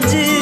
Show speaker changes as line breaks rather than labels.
Do.